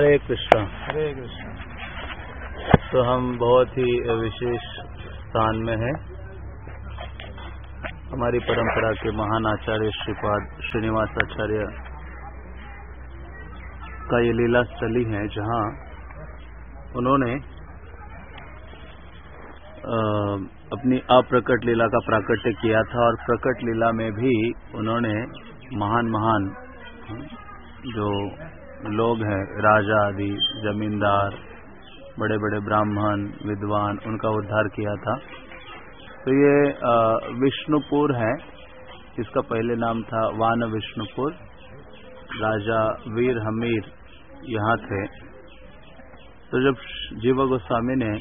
हरे कृष्णा। हरे कृष्ण। तो हम बहुत ही विशेष स्थान में हैं। हमारी परंपरा के महान आचार्य श्रीपाद श्रीनिवास आचार्य का ये लीला स्थली है जहाँ उन्होंने अपनी अप्रकट लीला का प्राकट्य किया था और प्रकट लीला में भी उन्होंने महान महान जो लोग हैं, राजा, आदि, जमींदार बड़े बड़े ब्राह्मण, विद्वान, उनका उद्धार किया था। तो ये विष्णुपुर है इसका पहले नाम था वान विष्णुपुर राजा वीर हमीर यहाँ थे। तो जब जीव गोस्वामी ने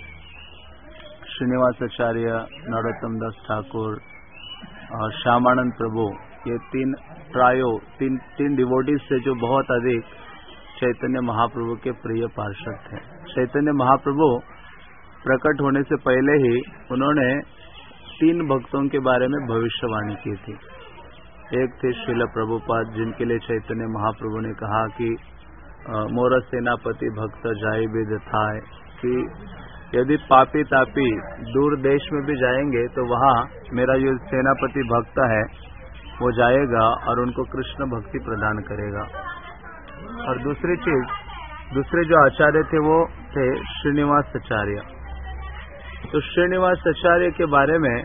श्रीनिवासाचार्य नरोत्तम दास ठाकुर और श्यामानंद प्रभु, ये तीन प्रायो, तीन तीन डिवोटीज से जो बहुत अधिक चैतन्य महाप्रभु के प्रिय पार्षद थे। चैतन्य महाप्रभु प्रकट होने से पहले ही उन्होंने तीन भक्तों के बारे में भविष्यवाणी की थी। एक थे शिल प्रभुपाद, जिनके लिए चैतन्य महाप्रभु ने कहा कि मोर सेनापति भक्त जाय विद थाय, कि यदि पापी तापी दूर देश में भी जाएँगे तो वहाँ मेरा जो सेनापति भक्त है, वो जाएगा और उनको कृष्ण भक्ति प्रदान करेगा। और दूसरी चीज़ दूसरे जो आचार्य थे वो थे श्रीनिवास आचार्य तो श्रीनिवास आचार्य के बारे में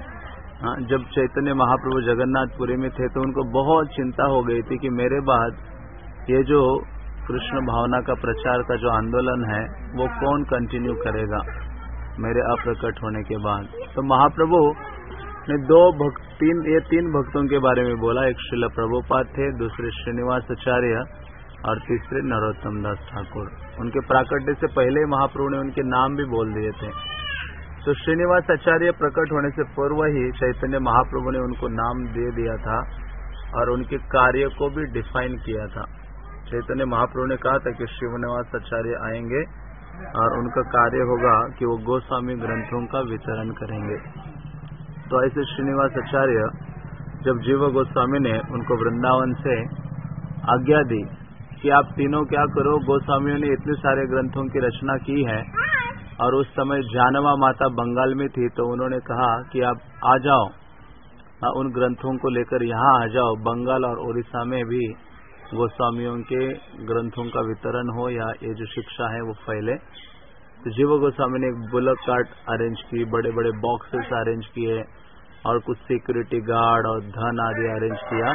हाँ, जब चैतन्य महाप्रभु जगन्नाथपुरी में थे तो उनको बहुत चिंता हो गई थी कि मेरे बाद ये जो कृष्ण भावना का प्रचार का जो आंदोलन है वो कौन कंटिन्यू करेगा मेरे अप्रकट होने के बाद। तो महाप्रभु ने दो भक्त तीन ये तीन भक्तों के बारे में बोला। एक शिल प्रभुपाद थे दूसरे श्रीनिवास आचार्य और तीसरे नरोत्तम दास ठाकुर। उनके प्राकट्य से पहले महाप्रभु ने उनके नाम भी बोल दिए थे। तो श्रीनिवास आचार्य प्रकट होने से पूर्व ही चैतन्य महाप्रभु ने उनको नाम दे दिया था और उनके कार्य को भी डिफाइन किया था। चैतन्य महाप्रभु ने कहा था कि श्रीनिवास आचार्य आएँगे और उनका कार्य होगा कि वो गोस्वामी ग्रंथों का वितरण करेंगे। तो ऐसे श्रीनिवास आचार्य जब जीव गोस्वामी ने उनको वृंदावन से आज्ञा दी कि आप तीनों क्या करो? गोस्वामियों ने इतने सारे ग्रंथों की रचना की है। और उस समय जानवा माता बंगाल में थी तो उन्होंने कहा कि आप आ जाओ। हाँ, उन ग्रंथों को लेकर यहाँ आ जाओ। बंगाल और उड़ीसा में भी गोस्वामियों के ग्रंथों का वितरण हो या ये जो शिक्षा है वो फैले। तो जीव गोस्वामी ने एक बुलक कार्ट अरेंज की बड़े बड़े बॉक्सेस अरेंज किए और कुछ सिक्योरिटी गार्ड और धन आदि अरेंज किया।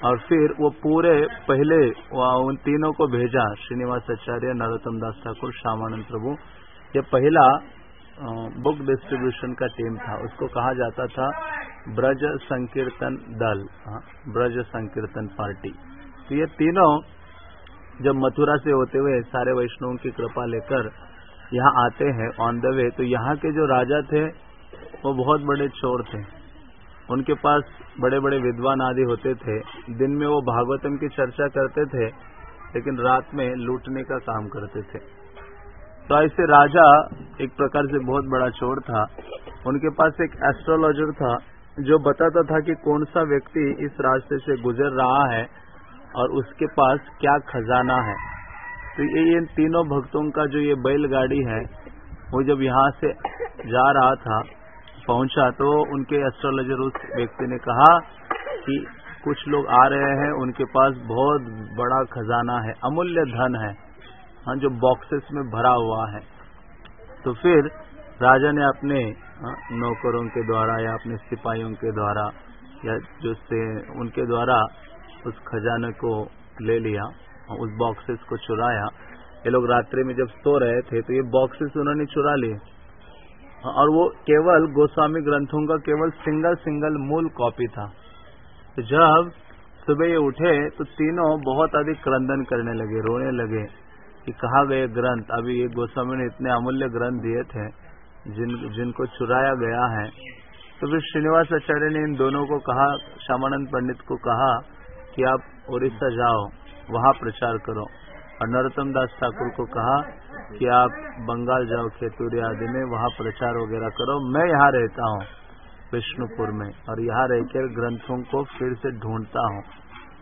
और फिर वो पूरे पहले उन तीनों को भेजा श्रीनिवास आचार्य नरोत्तम दास ठाकुर, श्यामानंद प्रभु। ये पहला बुक डिस्ट्रीब्यूशन का टीम था। उसको कहा जाता था ब्रज संकीर्तन दल ब्रज संकीर्तन पार्टी। तो ये तीनों जब मथुरा से होते हुए सारे वैष्णवों की कृपा लेकर यहाँ आते हैं ऑन द वे तो यहाँ के जो राजा थे, वो बहुत बड़े चोर थे। उनके पास बड़े बड़े विद्वान आदि होते थे। दिन में वो भागवतम की चर्चा करते थे, लेकिन रात में लूटने का काम करते थे। तो ऐसे राजा एक प्रकार से बहुत बड़ा चोर था। उनके पास एक एस्ट्रोलॉजर था, जो बताता था कि कौन सा व्यक्ति इस रास्ते से गुजर रहा है और उसके पास क्या खजाना है। तो ये इन तीनों भक्तों का जो ये बैलगाड़ी है, वो जब यहाँ से जा रहा था पहुँचा तो उनके एस्ट्रोलॉजर उस व्यक्ति ने कहा कि कुछ लोग आ रहे हैं उनके पास बहुत बड़ा खजाना है अमूल्य धन है हाँ जो बॉक्सेस में भरा हुआ है। तो फिर राजा ने अपने हाँ, नौकरों के द्वारा या अपने सिपाहियों के द्वारा या जो से उनके द्वारा उस खजाने को ले लिया उस बॉक्सेस को चुराया। ये लोग रात्रि में जब सो रहे थे तो ये बॉक्सेस उन्होंने चुरा लिए। और वो केवल गोस्वामी ग्रंथों का केवल सिंगल सिंगल मूल कॉपी था। तो जब सुबह ये उठे तो तीनों बहुत अधिक क्रंदन करने लगे, रोने लगे कि कहा गए ग्रंथ। अभी ये गोस्वामी ने इतने अमूल्य ग्रंथ दिए थे, जिन, जिनको चुराया गया है। तो फिर श्रीनिवास आचार्य ने इन दोनों को कहा, श्यामानंद पंडित को कहा कि आप उड़ीसा जाओ, वहाँ प्रचार करो। और नरोत्तम दास ठाकुर को कहा कि आप बंगाल जाओ खेतूरी आदि में वहाँ प्रचार वगैरह करो। मैं यहाँ रहता हूँ विष्णुपुर में और यहाँ रहकर ग्रंथों को फिर से ढूंढता हूँ।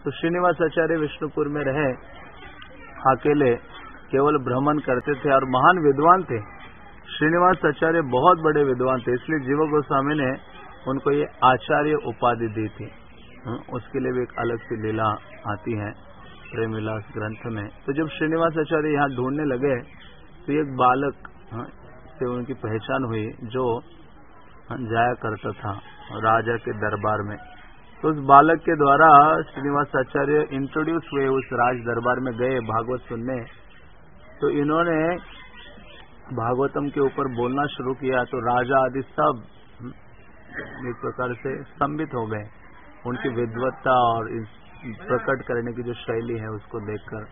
तो श्रीनिवास आचार्य विष्णुपुर में रहे अकेले केवल भ्रमण करते थे और महान विद्वान थे। श्रीनिवास आचार्य बहुत बड़े विद्वान थे इसलिए जीव गोस्वामी ने उनको ये आचार्य उपाधि दी थी। हम्म, उसके लिए भी एक अलग सी लीला आती है। प्रेम विलास ग्रंथ में। तो जब श्रीनिवास आचार्य यहाँ ढूँढने लगे तो एक बालक हाँ, से उनकी पहचान हुई जो हाँ, जाया करता था राजा के दरबार में। तो उस बालक के द्वारा श्रीनिवास आचार्य इंट्रोड्यूस हुए उस राज दरबार में गए भागवत सुनने। तो इन्होंने भागवतम के ऊपर बोलना शुरू किया तो राजा आदि सब इस प्रकार से स्तंभित हो गए। उनकी विद्वत्ता और इस प्रकट करने की जो शैली है उसको देखकर।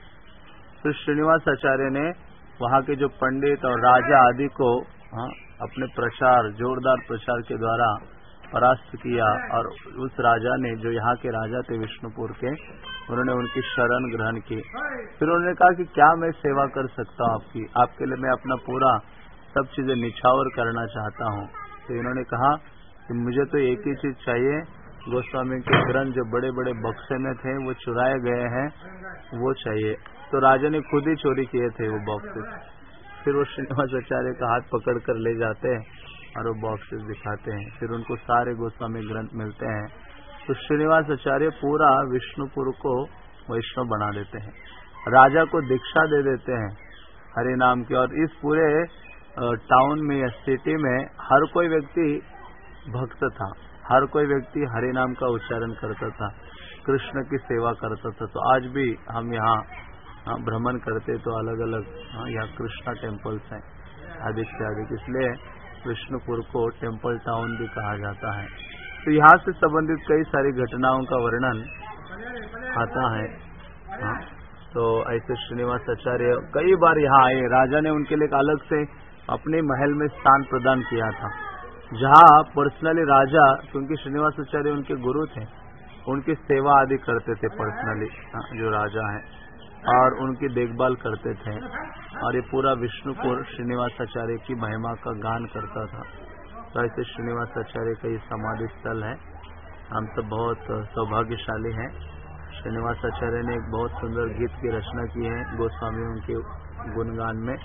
तो श्रीनिवास आचार्य ने वहाँ के जो पंडित और राजा आदि को हाँ, अपने प्रचार जोरदार प्रचार के द्वारा परास्त किया और उस राजा ने जो यहाँ के राजा थे विष्णुपुर के उन्होंने उनकी शरण ग्रहण की। फिर उन्होंने कहा कि क्या मैं सेवा कर सकता हूँ आपकी? आपके लिए मैं अपना पूरा सब चीज़ें निछावर करना चाहता हूँ। तो इन्होंने कहा कि मुझे तो एक ही चीज़ चाहिए गोस्वामी के ग्रंथ जो बड़े बड़े बक्से में थे, वो चुराए गए हैं, वो चाहिए। तो राजा ने खुद ही चोरी किए थे वो बॉक्सेस फिर वो श्रीनिवास आचार्य का हाथ पकड़ कर ले जाते हैं और वो बॉक्सेस दिखाते हैं। फिर उनको सारे गोस्वामी ग्रंथ मिलते हैं। तो श्रीनिवास आचार्य पूरा विष्णुपुर को वैष्णव बना देते हैं। राजा को दीक्षा दे देते हैं हरि नाम की। और इस पूरे टाउन में या सिटी में हर कोई व्यक्ति भक्त था। हर कोई व्यक्ति हरि नाम का उच्चारण करता था कृष्ण की सेवा करता था। तो आज भी हम यहाँ भ्रमण करते तो अलग अलग यहाँ कृष्णा टेम्पल्स हैं अधिक से अधिक इसलिए विष्णुपुर को टेंपल टाउन भी कहा जाता है। तो यहाँ से संबंधित कई सारी घटनाओं का वर्णन आता है हाँ, तो ऐसे श्रीनिवास आचार्य कई बार यहाँ आए। राजा ने उनके लिए अलग से अपने महल में स्थान प्रदान किया था। जहाँ पर्सनली राजा क्योंकि श्रीनिवास आचार्य उनके गुरु थे उनकी सेवा आदि करते थे पर्सनली हाँ, जो राजा है और उनकी देखभाल करते थे। और ये पूरा विष्णुपुर श्रीनिवास आचार्य की महिमा का गान करता था। तो ऐसे श्रीनिवास आचार्य का ये समाधि स्थल है। हम सब बहुत सौभाग्यशाली हैं। श्रीनिवास आचार्य ने एक बहुत सुंदर गीत की रचना की है। गोस्वामी के गुणगान में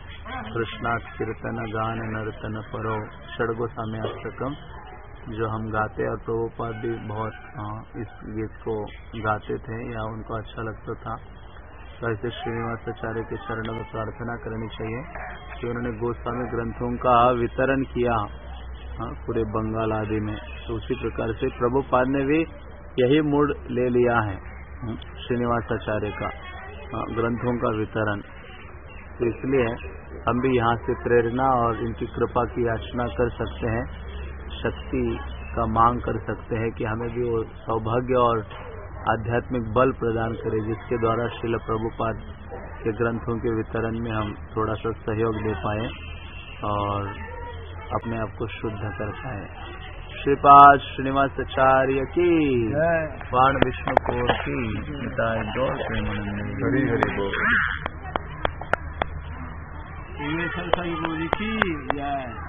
कृष्णा कीर्तन गान नर्तन परो षडगोस्वामी अष्टकम जो हम गाते और प्रभुपाद भी बहुत इस गीत को गाते थे या उनको अच्छा लगता था। तो ऐसे श्रीनिवासाचार्य के चरणों में प्रार्थना करनी चाहिए कि उन्होंने गोस्वामी ग्रंथों का वितरण किया हाँ, पूरे बंगाल आदि में। तो उसी प्रकार से प्रभुपाद ने भी यही मूड ले लिया है हाँ, श्रीनिवासाचार्य का हाँ, ग्रंथों का वितरण। तो इसलिए हम भी यहाँ से प्रेरणा और इनकी कृपा की याचना कर सकते हैं शक्ति का मांग कर सकते हैं कि हमें भी वो सौभाग्य और आध्यात्मिक बल प्रदान करे जिसके द्वारा शिल प्रभुपाद के ग्रंथों के वितरण में हम थोड़ा सा सहयोग दे पाए और अपने आप को शुद्ध कर पाए। श्रीपाद श्रीनिवास आचार्य की बाण विष्णु को की गौर प्रेमानंद हरी हरि बोल। 因为他他有武器，耶。